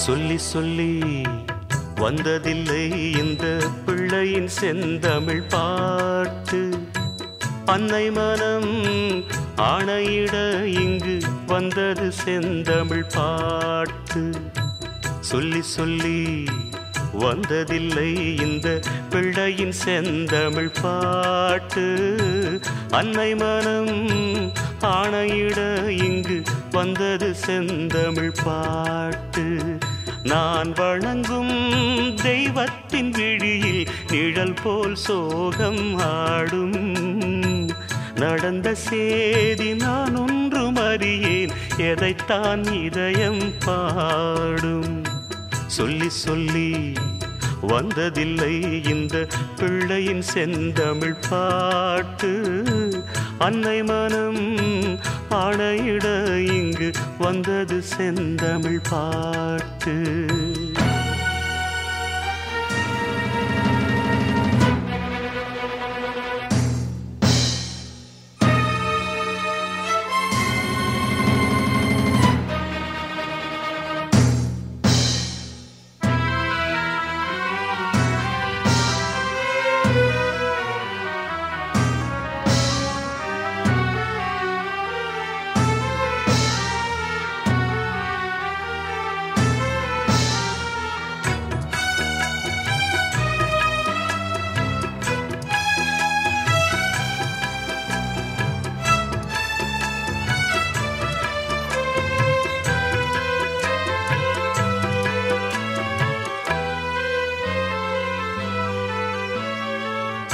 சொல்லி சொல்லி வந்ததில்லை இந்த பிள்ளையின் செந்தமிழ் பாட்டு. அன்னை மனம் ஆணையிட இங்கு வந்தது செந்தமிழ் பாட்டு. சொல்லி சொல்லி வந்ததில்லை இந்த பிள்ளையின் செந்தமிழ் பாட்டு. அன்னை மனம் ஆணையிட இங்கு வந்தது செந்தமிழ் பாட்டு. நான் வணங்கும் தெய்வத்தின் விழியில் நிழல் போல் சோகம் ஆடும். நடந்த சேதி நான் ஒன்றும் அறியேன் எதைத்தான் இதயம் பாடும்? சொல்லி சொல்லி வந்ததில்லை இந்த பிள்ளையின் செந்தமிழ் பாட்டு. அன்னை மனம் ஆணையிட இங்கு வந்தது செந்தமிழ் பாட்டு.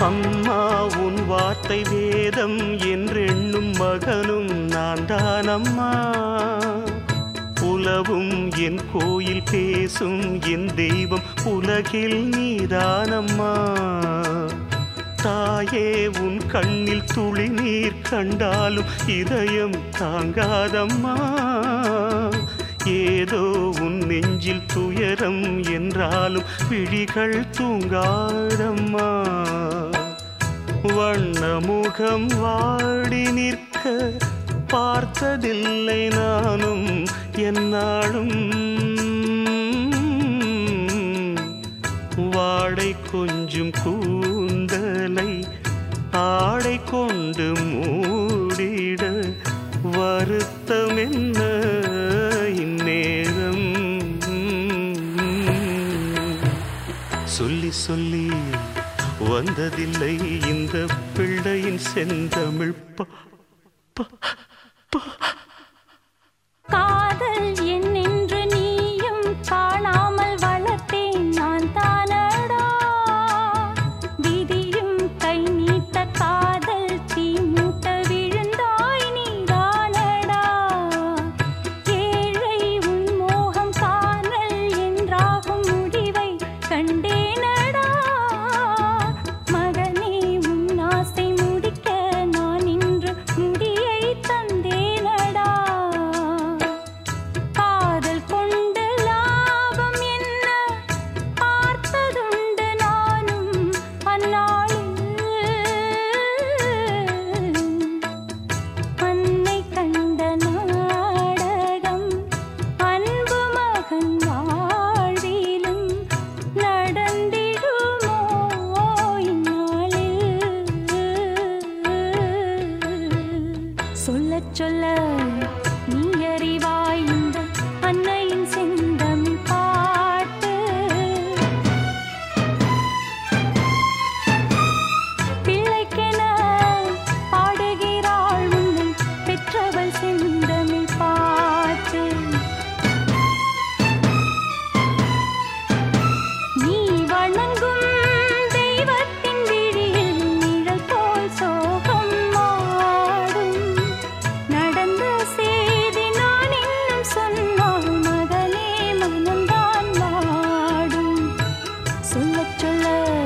அம்மா உன் வார்த்தை வேதம் என்றெண்ணும் மகனும் நான் தான் அம்மா உலவும் என் கோயில் பேசும் என் தெய்வம் உலகில் நீதானம்மா. தாயே உன் கண்ணில் துளி நீர் கண்டாலும் இதயம் தாங்காதம்மா. ஏதோ உன் நெஞ்சில் துயரம் என்றாலும் விழிகள் தூங்காதம்மா. வண்ணமுகம் வாடி நிற்க பார்த்ததில்லை நானும் என்னாலும். வாடை கொஞ்சும் கூந்தலை ஆடை கொண்டு மூடிட வருத்தம் என்ன இந்நேரம்? சொல்லி சொல்லி. வந்ததில்லை. இந்த பிள்ளையின் செந்தமிழ் பா- பா- சொல்ல சொல்ல நீ அறிவா சொல்லச் சொல்ல